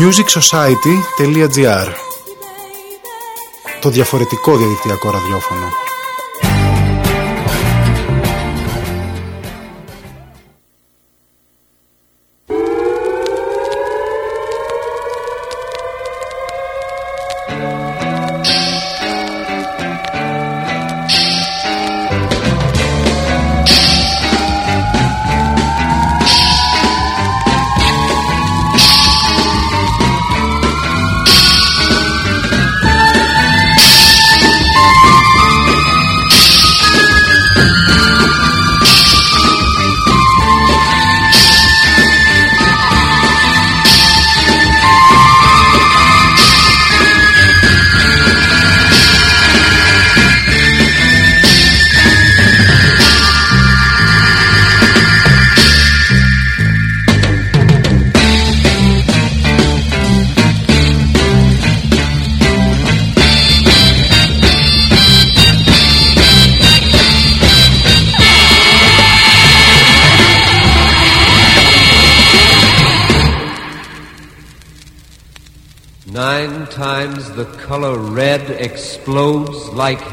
Music Το διαφορετικό διαδικτυακό ραδιόφωνο.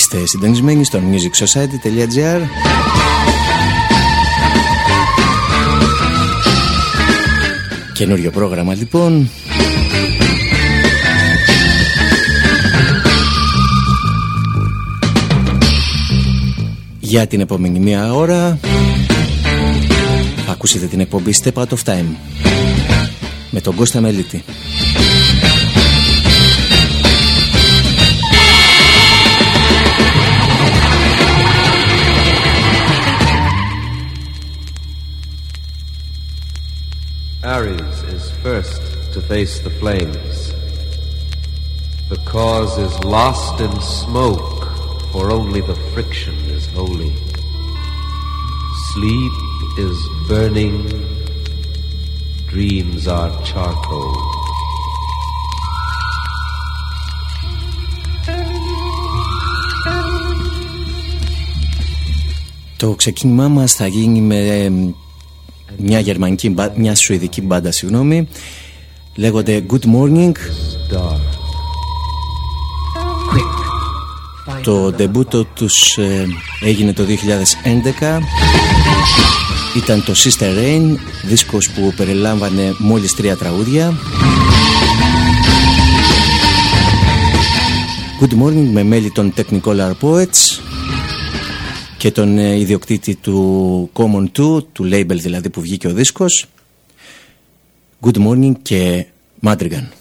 Είστε συντονισμένοι στο musicsociety.gr Καινούριο πρόγραμμα λοιπόν Για την επόμενη μία ώρα θα ακούσετε την εκπομπή Step Out of Time με τον Κώστα Μελίτη. to face the flames. The cause is lost in smoke, for only the friction is holy. Sleep is burning, dreams are charcoal. Το ξεκίνημά μας θα γίνει με μια γερμανική, μια σουηδική μπάντα, συγγνώμη. Λέγονται Good Morning. Το ντεμπούτο τους ε, έγινε το 2011 Ήταν το Sister Rain Δίσκος που περιλάμβανε μόλις τρία τραγούδια. Good Morning με μέλη των Technicolor Poets και τον ε, ιδιοκτήτη του Common 2, του label δηλαδή που βγήκε ο δίσκος Good Morning και Madrigan.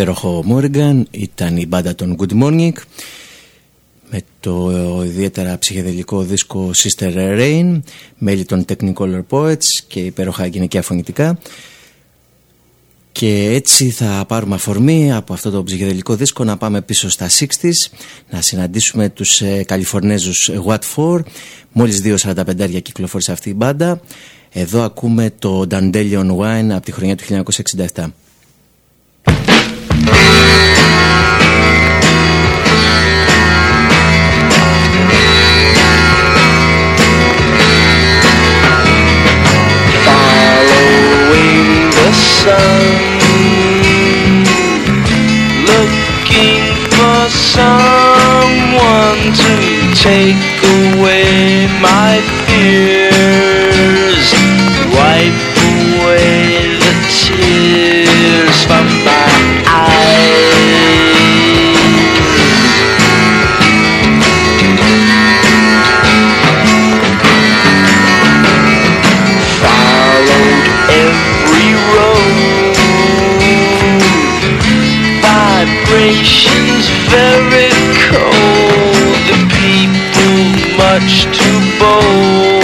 Υπέροχο Μόριγκαν ήταν η μπάντα των Good Morning με το ιδιαίτερα ψυχεδελικό δίσκο Sister Rain μέλη των Technicolor Poets και υπέροχα γυναικεία φωνητικά. Και έτσι θα πάρουμε αφορμή από αυτό το ψυχεδελικό δίσκο να πάμε πίσω στα 60's να συναντήσουμε τους ε, Καλιφορνέζους What For. Μόλις 2.45 κυκλοφόρησε αυτή η μπάντα. Εδώ ακούμε το Dandelion Wine από τη χρονιά του 1967 sun Looking for someone to take away my fears. Wipe away the tears from Vibrations very cold. The people much too bold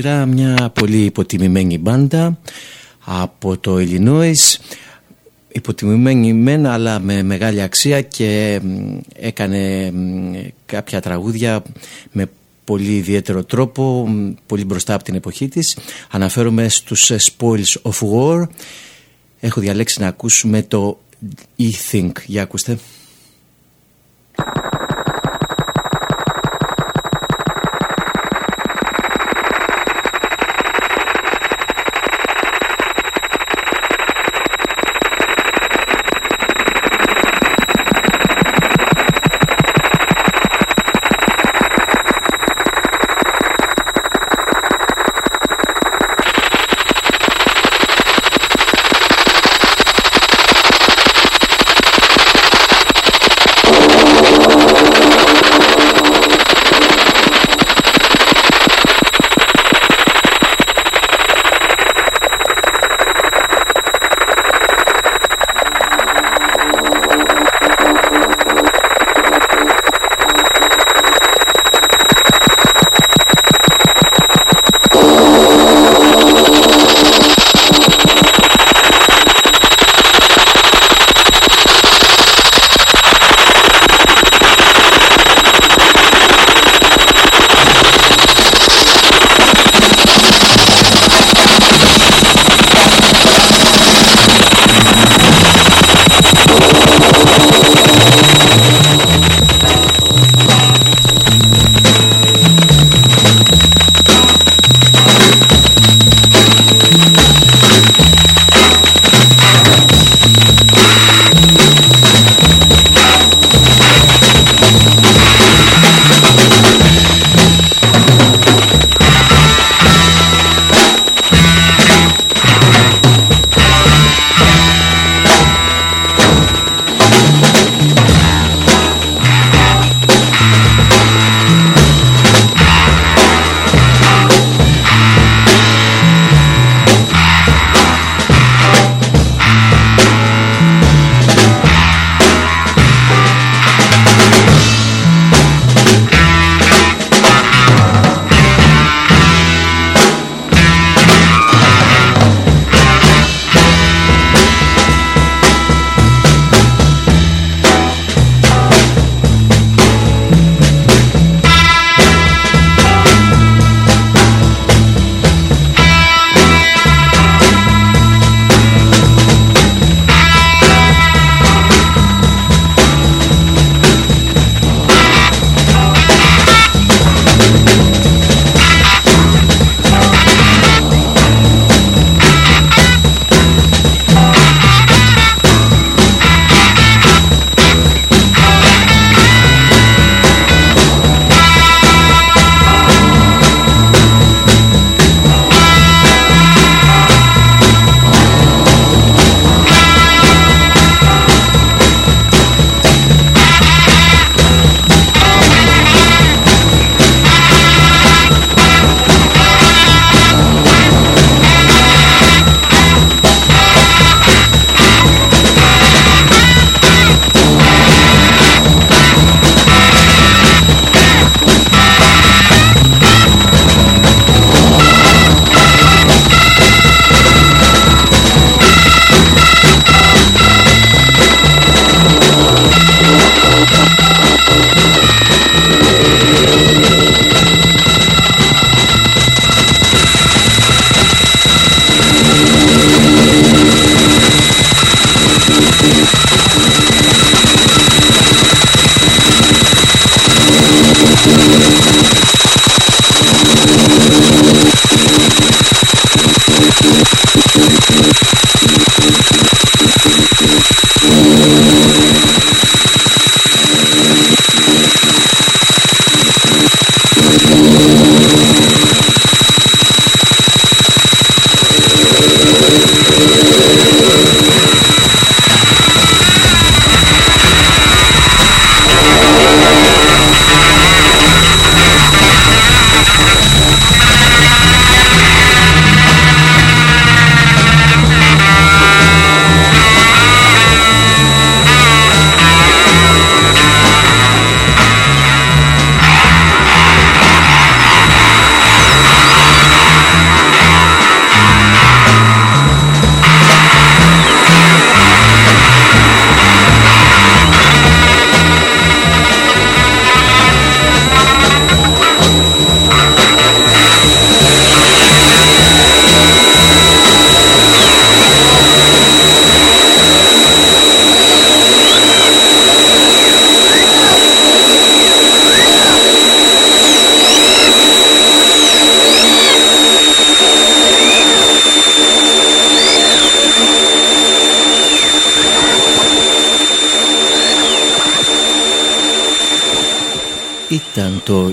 σειρά μια πολύ υποτιμημένη μπάντα από το Illinois υποτιμημένη μένα αλλά με μεγάλη αξία και έκανε κάποια τραγούδια με πολύ ιδιαίτερο τρόπο, πολύ μπροστά από την εποχή της. Αναφέρομαι στους Spoils of War. Έχω διαλέξει να ακούσουμε το E-Think. Για ακούστε.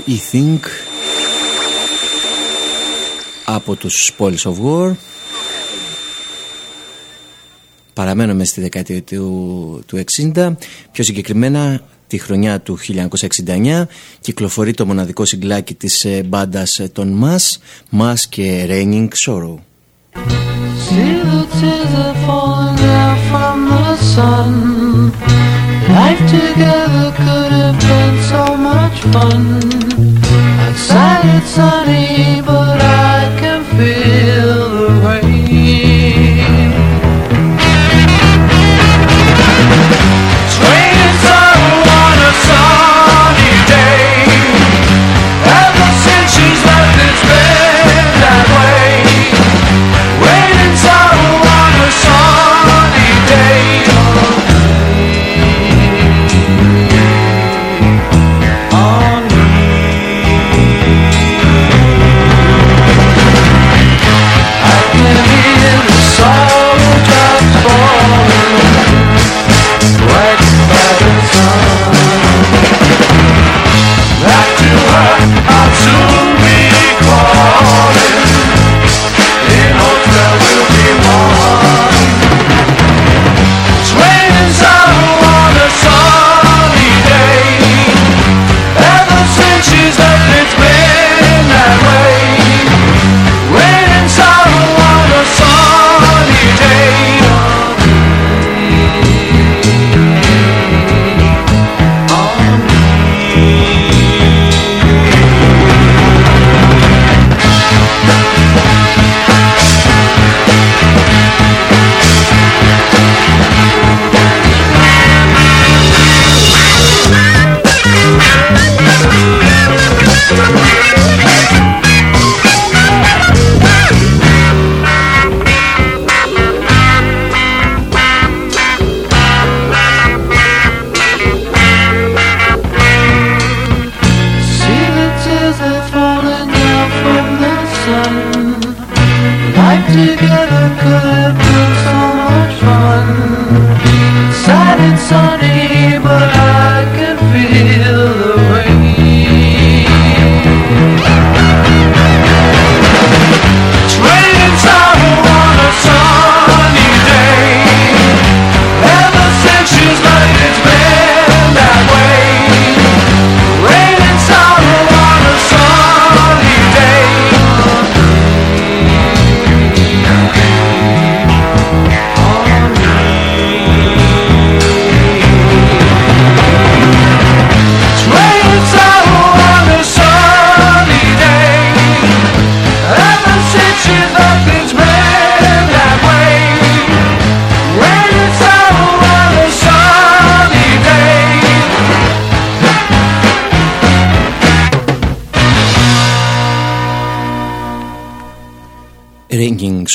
E-Think από τους Spoils of War παραμένουμε στη δεκαετία του, του 60 πιο συγκεκριμένα τη χρονιά του 1969 κυκλοφορεί το μοναδικό συγκλάκι της ε, μπάντας ε, των Mass Mass και Raining Sorrow See the tears are falling down from the sun. Life together could have been so much fun. Outside it's sunny, but I can feel the rain.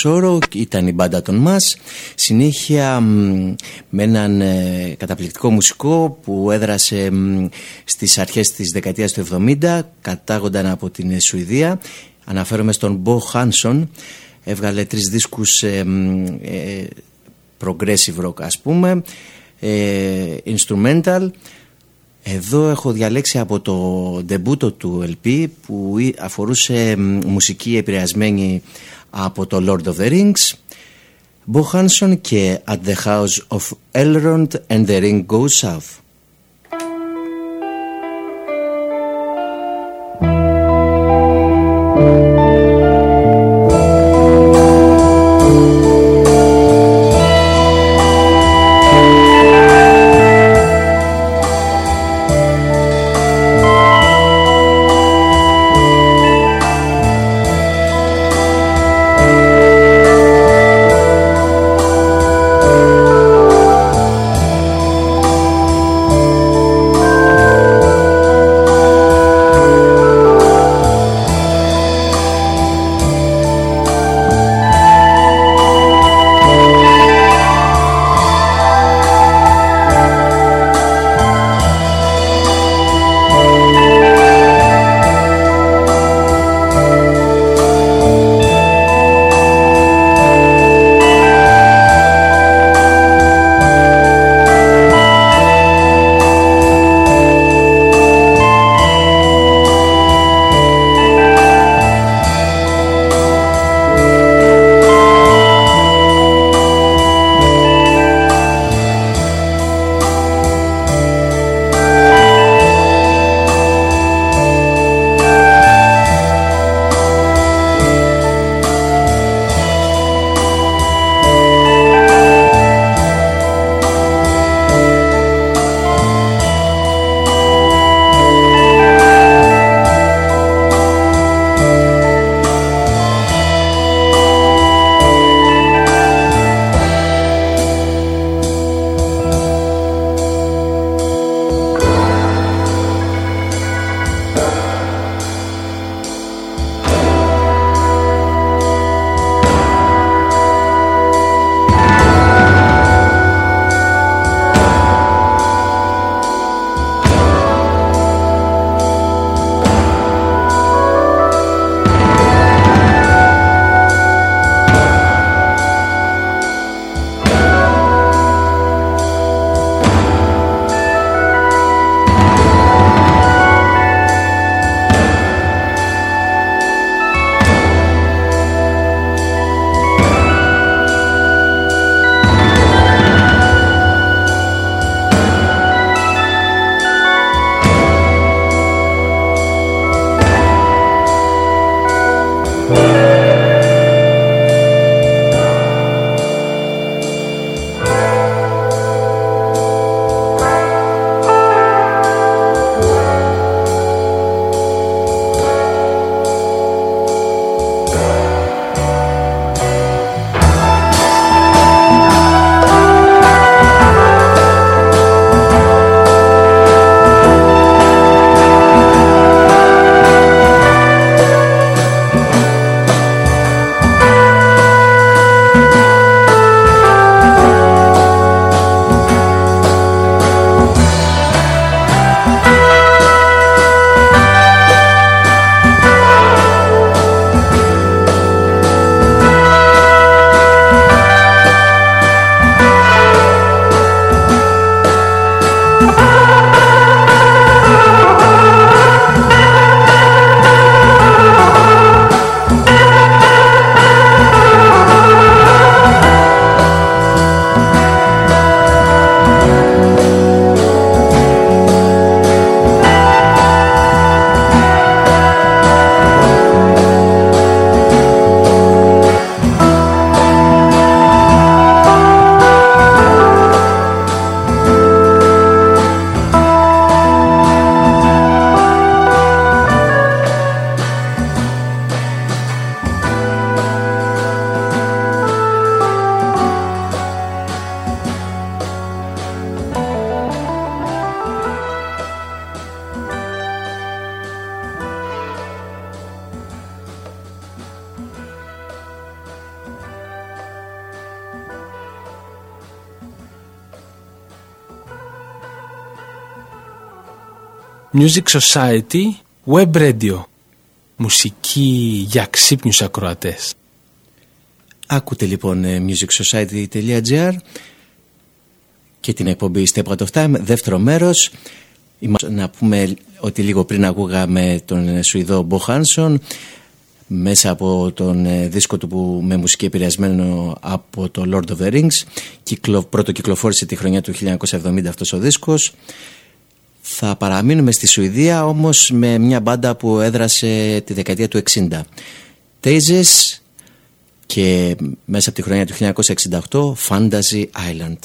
Ringing Sorrow ήταν η μπάντα των μας. Συνέχεια μ, με έναν ε, καταπληκτικό μουσικό που έδρασε μ, στις αρχές της δεκαετίας του 70 κατάγονταν από την ε, Σουηδία. Αναφέρομαι στον Bo Hansson έβγαλε τρεις δίσκους ε, μ, ε, progressive rock ας πούμε ε, instrumental. Εδώ έχω διαλέξει από το ντεμπούτο του LP που ή- αφορούσε μ, μουσική επηρεασμένη από το Lord of the Rings Bo Hanson και At the House of Elrond and the Ring Goes South Music Society Web Radio. Μουσική για ξύπνιους ακροατές. Άκουτε λοιπόν ε, musicsociety.gr και την εκπομπή Step Out of Time, δεύτερο μέρος. Να πούμε ότι λίγο πριν ακούγαμε τον Σουηδό Μπο Χάνσον μέσα από τον ε, δίσκο του που με μουσική επηρεασμένο από το Lord of the Rings κυκλο, πρώτο κυκλοφόρησε τη χρονιά του 1970 αυτός ο δίσκος θα παραμείνουμε στη Σουηδία όμως με μια μπάντα που έδρασε τη δεκαετία του 60 Tazes και μέσα από τη χρονιά του 1968 Fantasy Island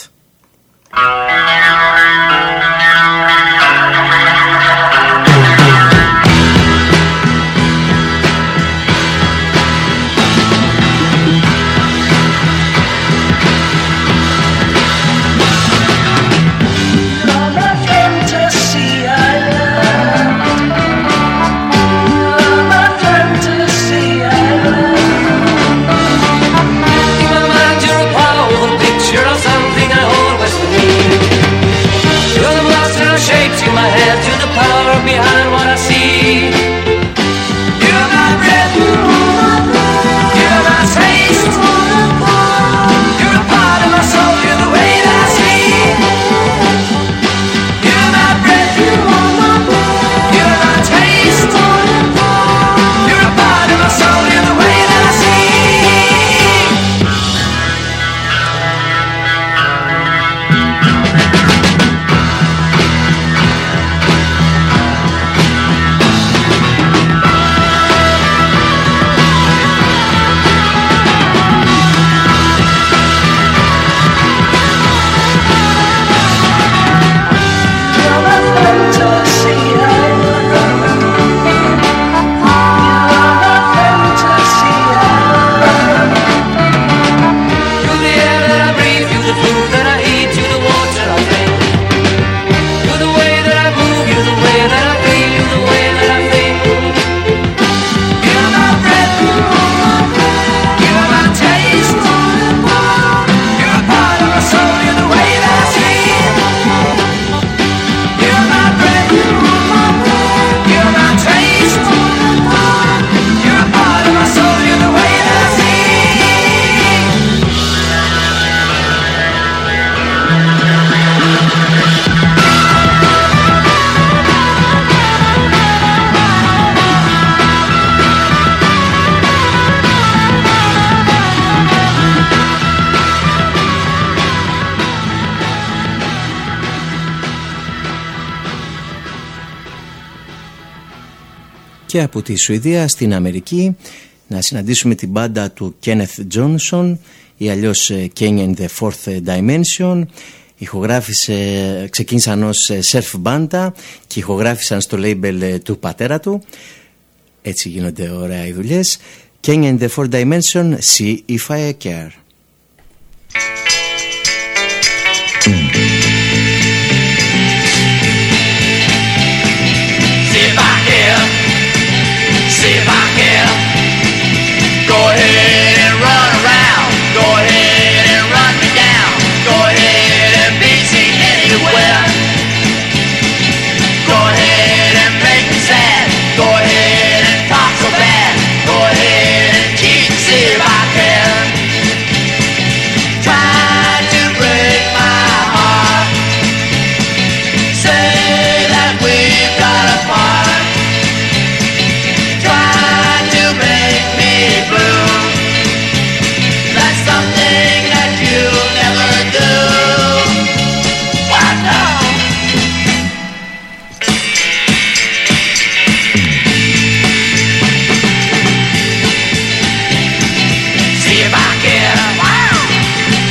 και από τη Σουηδία στην Αμερική. Να συναντήσουμε την μπάντα του Kenneth Johnson ή αλλιώς King in the Fourth Dimension. Ηχογράφησε, ξεκίνησαν ως surf μπάντα και ηχογράφησαν στο label του πατέρα του. Έτσι γίνονται ωραία οι δουλειές. King in the Fourth Dimension See If I Care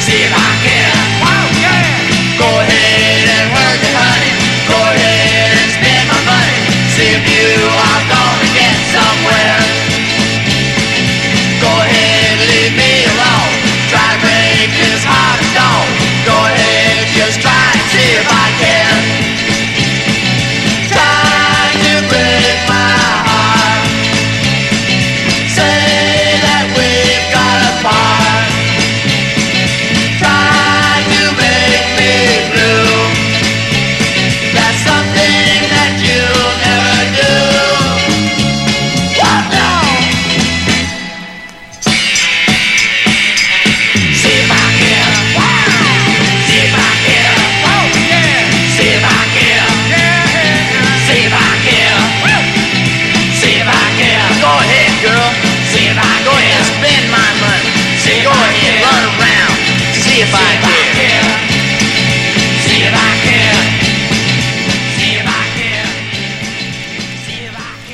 see if I can.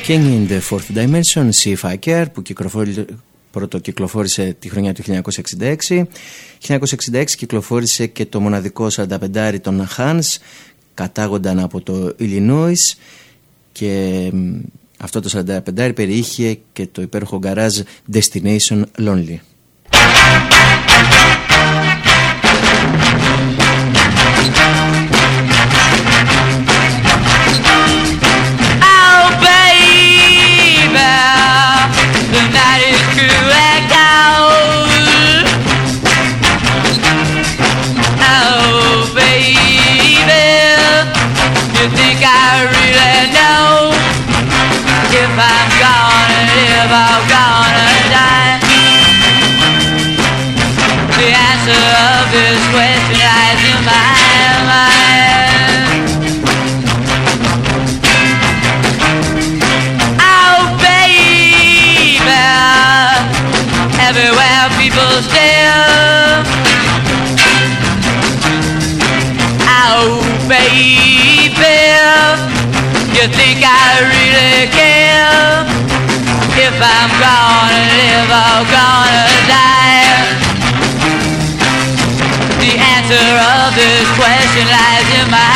King in the Fourth Dimension, See If I Care, που κυκλοφόρησε, πρωτοκυκλοφόρησε τη χρονιά του 1966. 1966 κυκλοφόρησε και το μοναδικό 45 των Hans, κατάγονταν από το Illinois και μ, αυτό το 45 περιείχε και το υπέροχο γκαράζ Destination Lonely. You think I really know if I'm gonna live or gonna die? The answer of this question lies in my mind. Oh, baby, everywhere people stare. You think I really care if I'm gonna live or gonna die? The answer of this question lies in my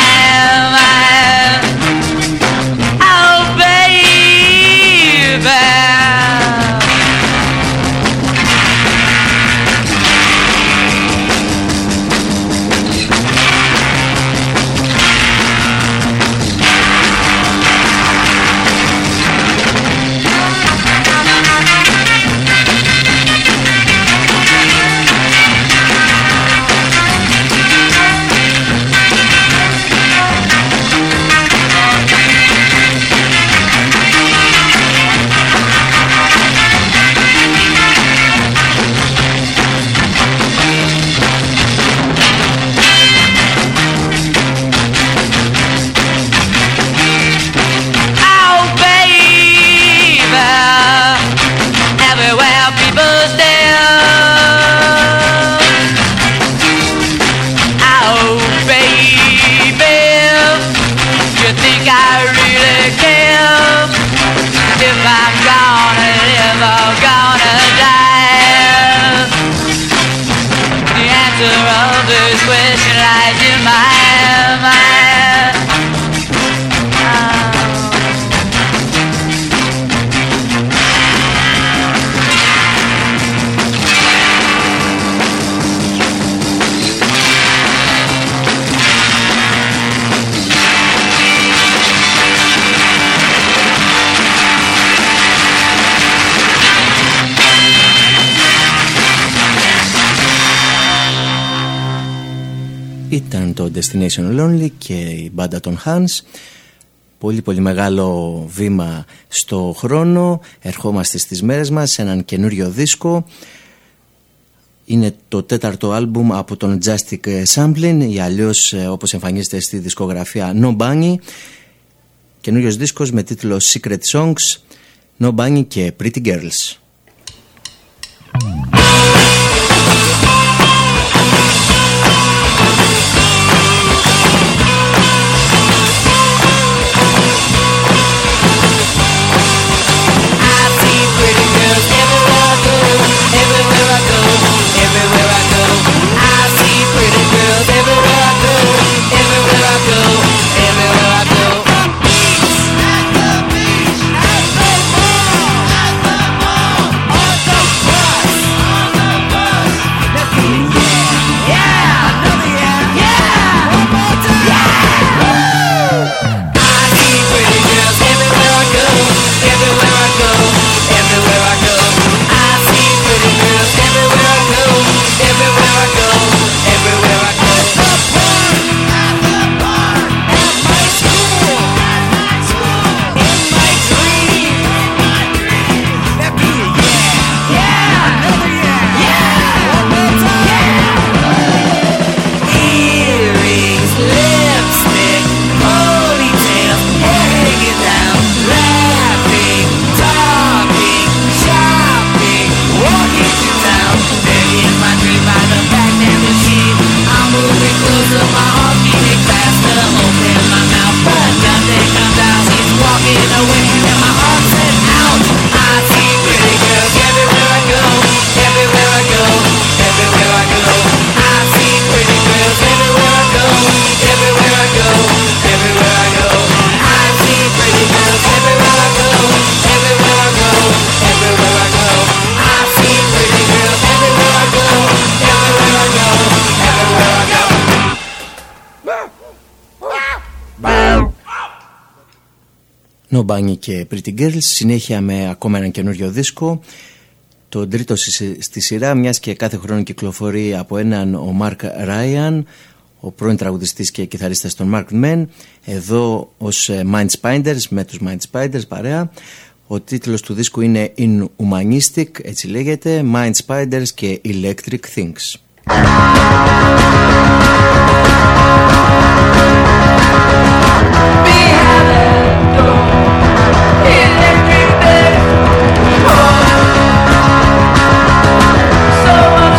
words, where shall I do my Ήταν το Destination Lonely και η μπάντα των Hans. Πολύ πολύ μεγάλο βήμα στο χρόνο. Ερχόμαστε στις μέρες μας σε έναν καινούριο δίσκο. Είναι το τέταρτο άλμπουμ από τον Justic Sampling ή αλλιώς ε, όπως εμφανίζεται στη δισκογραφία No Bunny. Καινούριος δίσκος με τίτλο Secret Songs, No Bunny και Pretty Girls. Snow Bunny και Pretty Girls συνέχεια με ακόμα έναν καινούριο δίσκο. Το τρίτο στη σειρά μιας και κάθε χρόνο κυκλοφορεί από έναν ο Mark Ryan ο πρώην τραγουδιστής και κιθαρίστας των Mark Men. Εδώ ως ε, Mind Spiders με τους Mind Spiders παρέα. Ο τίτλος του δίσκου είναι Inhumanistic έτσι λέγεται Mind Spiders και Electric Things so much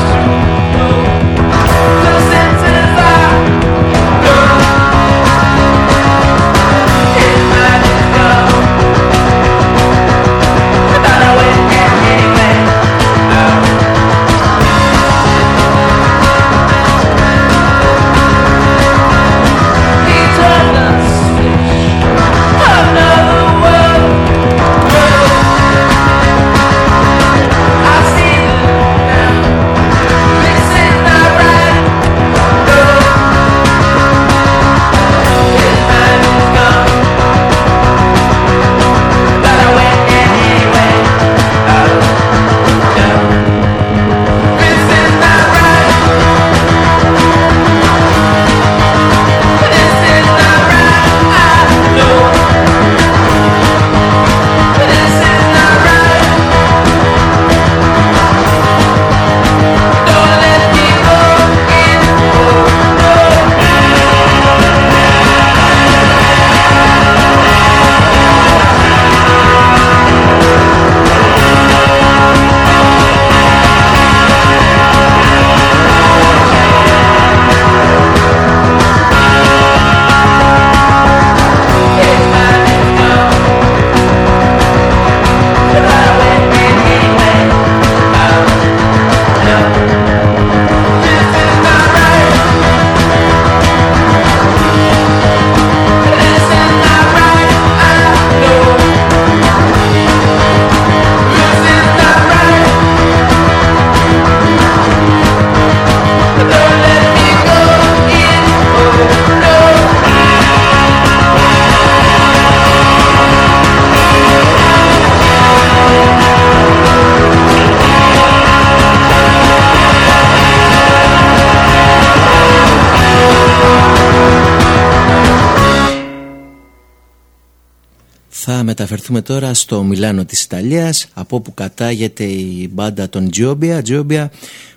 μεταφερθούμε τώρα στο Μιλάνο της Ιταλίας από όπου κατάγεται η μπάντα των Giobia, Giobia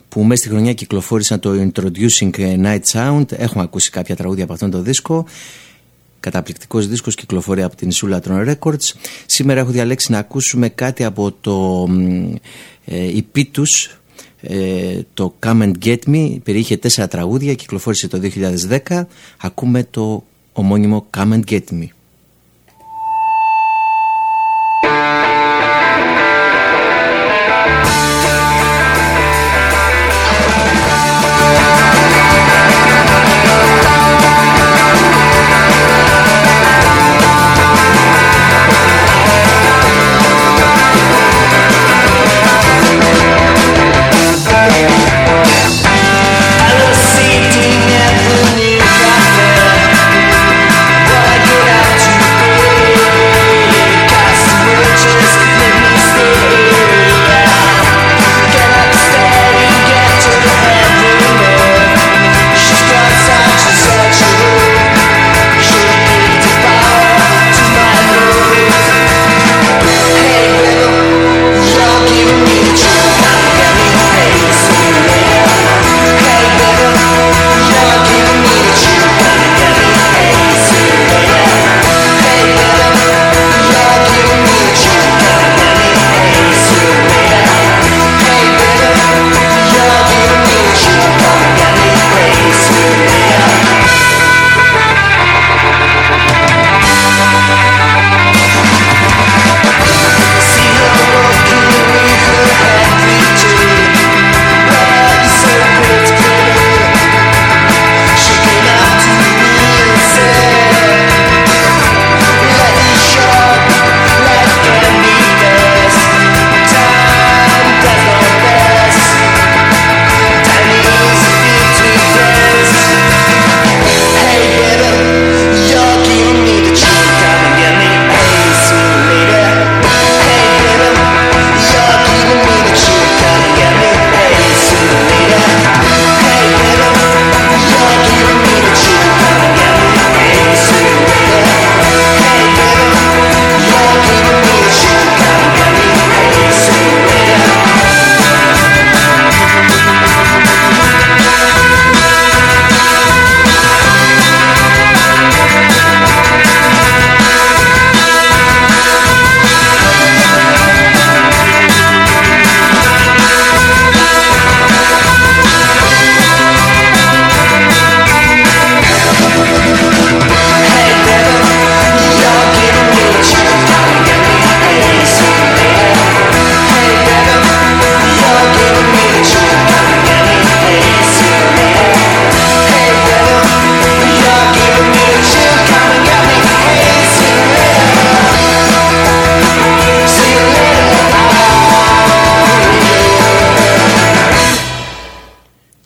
που μέσα στη χρονιά κυκλοφόρησαν το Introducing Night Sound. Έχουμε ακούσει κάποια τραγούδια από αυτόν τον δίσκο. Καταπληκτικός δίσκος κυκλοφορεί από την Sulatron Records σήμερα έχω διαλέξει να ακούσουμε κάτι από το ε, EP τους ε, το Come and Get Me. Περιείχε τέσσερα τραγούδια κυκλοφόρησε το 2010 ακούμε το ομώνυμο Come and Get Me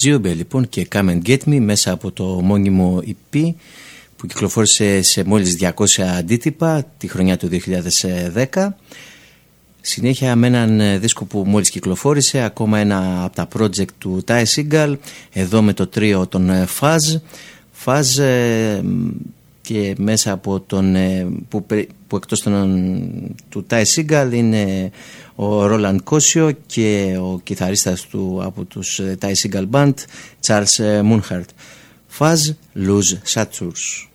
Τζίομπε λοιπόν και Come and Get Me μέσα από το μόνιμο EP που κυκλοφόρησε σε μόλις 200 αντίτυπα τη χρονιά του 2010 Συνέχεια με έναν δίσκο που μόλις κυκλοφόρησε ακόμα ένα από τα project του Ty Seagal εδώ με το τρίο των Fuzz. Fuzz και μέσα από τον που, που εκτός των, του Ty Seagal είναι ο Ρόλαντ Κόσιο και ο κιθαρίστας του από τους Ty Seagal Band Charles Moonhart Fuzz Lose Saturs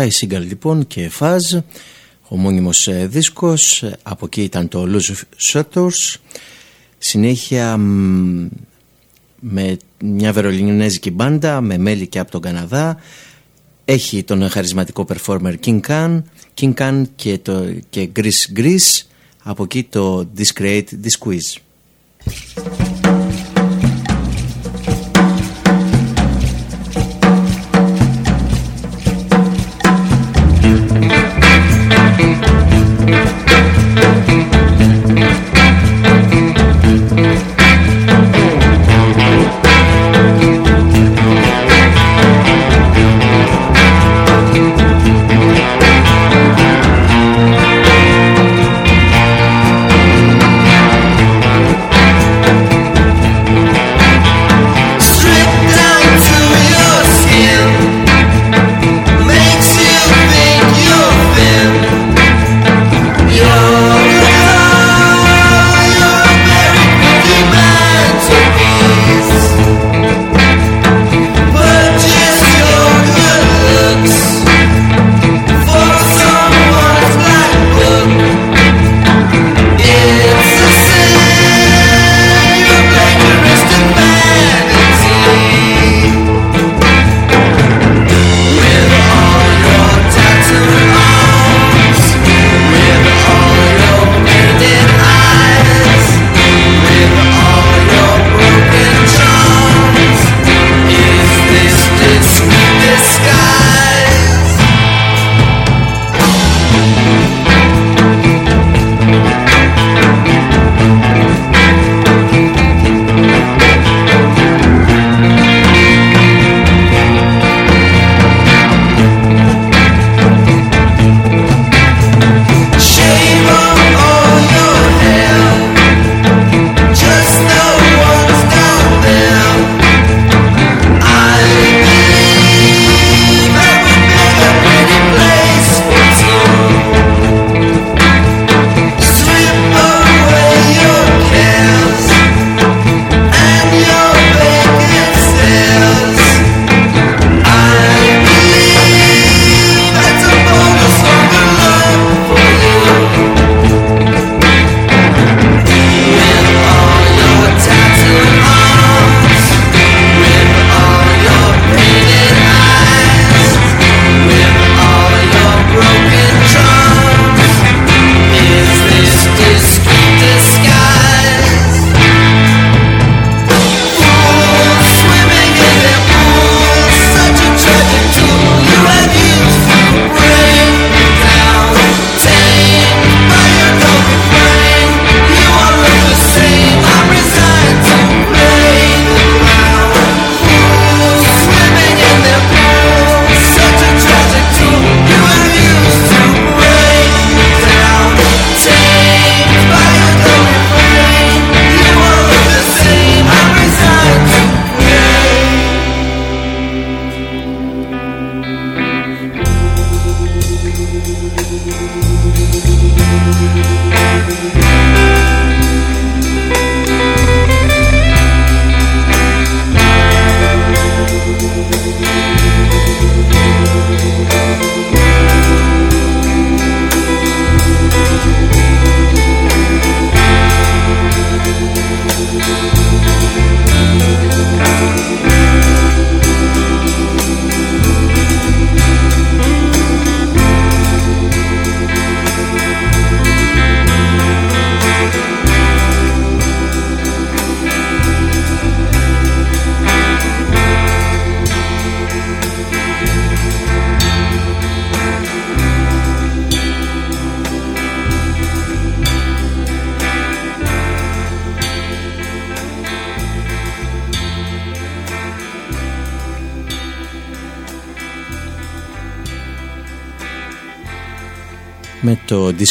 Ty Seagal λοιπόν και Φαζ, ομώνυμος ε, δίσκος, από εκεί ήταν το Lose Shutters, συνέχεια με μια βερολινέζικη μπάντα με μέλη και από τον Καναδά, έχει τον χαρισματικό performer King Khan, King Khan και, το, και Grease Grease, από εκεί το Discreate Disquiz.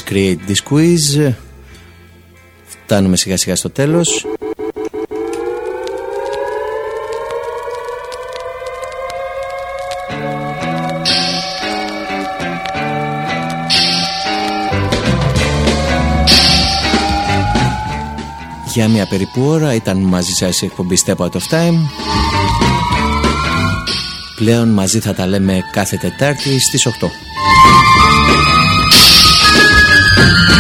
Το Discreate Disquiz Φτάνουμε σιγά σιγά στο τέλος. Για μια περίπου ώρα ήταν μαζί σας η εκπομπή Step Out of Time. Πλέον μαζί θα τα λέμε κάθε Τετάρτη στις 8. Thank you.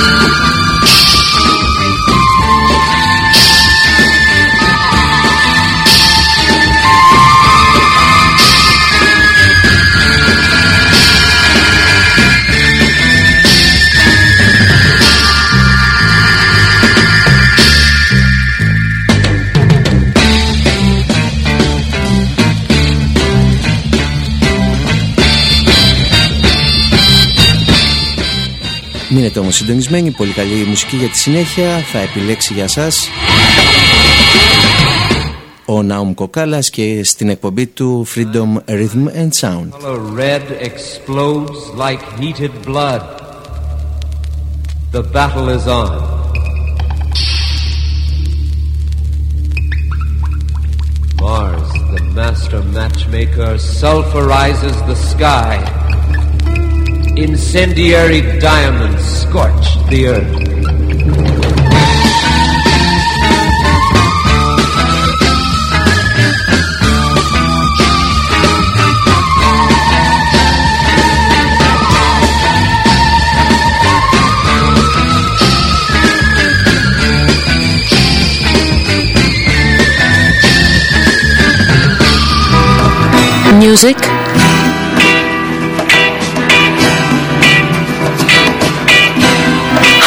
Μείνετε όμως συντονισμένοι, πολύ καλή μουσική για τη συνέχεια Θα επιλέξει για σας ο Νάουμ Κοκάλας και στην εκπομπή του Freedom Rhythm and Sound red explodes like heated blood. The battle is on. Mars, the master matchmaker, sulfurizes the sky. Incendiary diamonds scorch the earth. Music